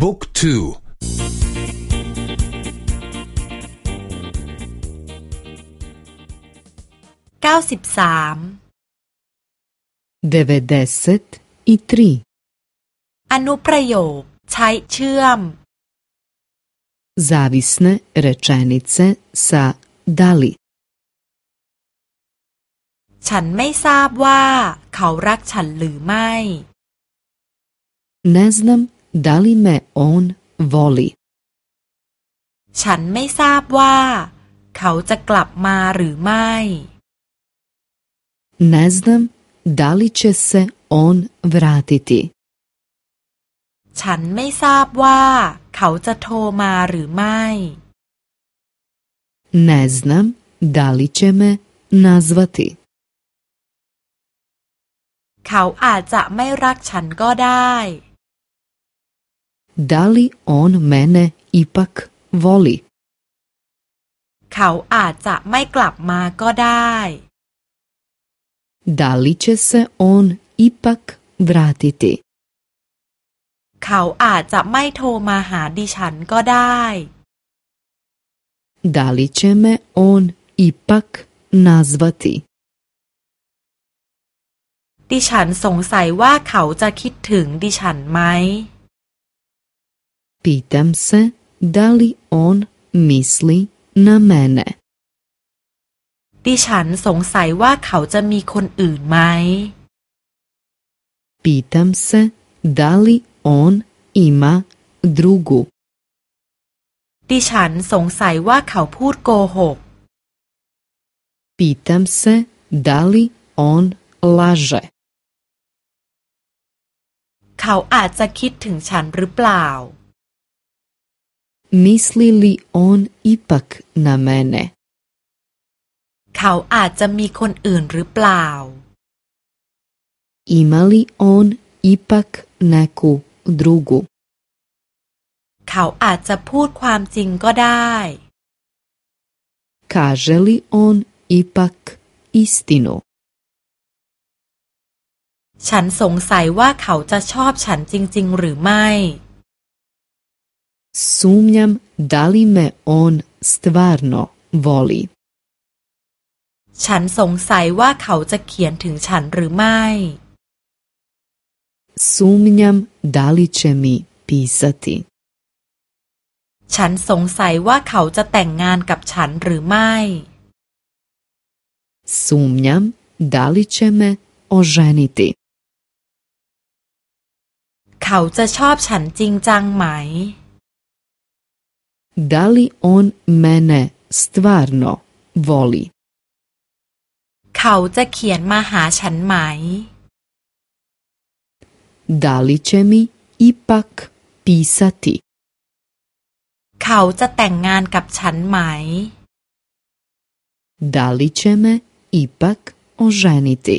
book two เก้าสิบสาม devedeset i triอนุประโยคใช้เชื่อม zavisne rečenice sa da li ฉันไม่ทราบว่าเขารักฉันหรือไม่ Ne znam da li me on voli ฉันไม่ทราบว่า เขาจะกลับมาหรือไม่ Ne znam da li će se on vratiti ฉันไม่ทราบว่า เขาจะโทรมาหรือไม่ Ne znam da li će me nazvati เขาอาจจะไม่รักฉันก็ได้ Da li on mene ipak voli เขาอาจจะไม่กลับมาก็ได้ Da li će se on ipak vratiti เขาอาจจะไม่โทรมาหาดิฉันก็ได้ Da li će me on ipak nazvati ดิฉันสงสัยว่าเขาจะคิดถึงดิฉันไหม Pitam se da li on misli na mene ดิฉันสงสัยว่าเขาจะมีคนอื่นไหม Pitam se da li on ima drugu ดิฉันสงสัยว่าเขาพูดโกหก Pitam se da li on laže เขาอาจจะคิดถึงฉันหรือเปล่า Misli li on ipak na mene เขาอาจจะมีคนอื่นหรือเปล่า Ima li on ipak neku drugu เขาอาจจะพูดความจริงก็ได้ Kaže li on ipak istinu ฉันสงสัยว่าเขาจะชอบฉันจริง ๆ หรือไม่ Sumnjam da li me on stvarno voli ฉันสงสัยว่าเขาจะเขียนถึงฉันหรือไม่ Sumnjam da li će mi pisati ฉันสงสัยว่าเขาจะแต่งงานกับฉันหรือไม่ Sumnjam da li će me oženiti เขาจะชอบฉันจริงจังไหม Da li on mene stvarno voli เขาจะเขียนมาหาฉันไหม Da li će mi ipak pisati เขาจะแต่งงานกับฉันไหม Da li će me ipak oženiti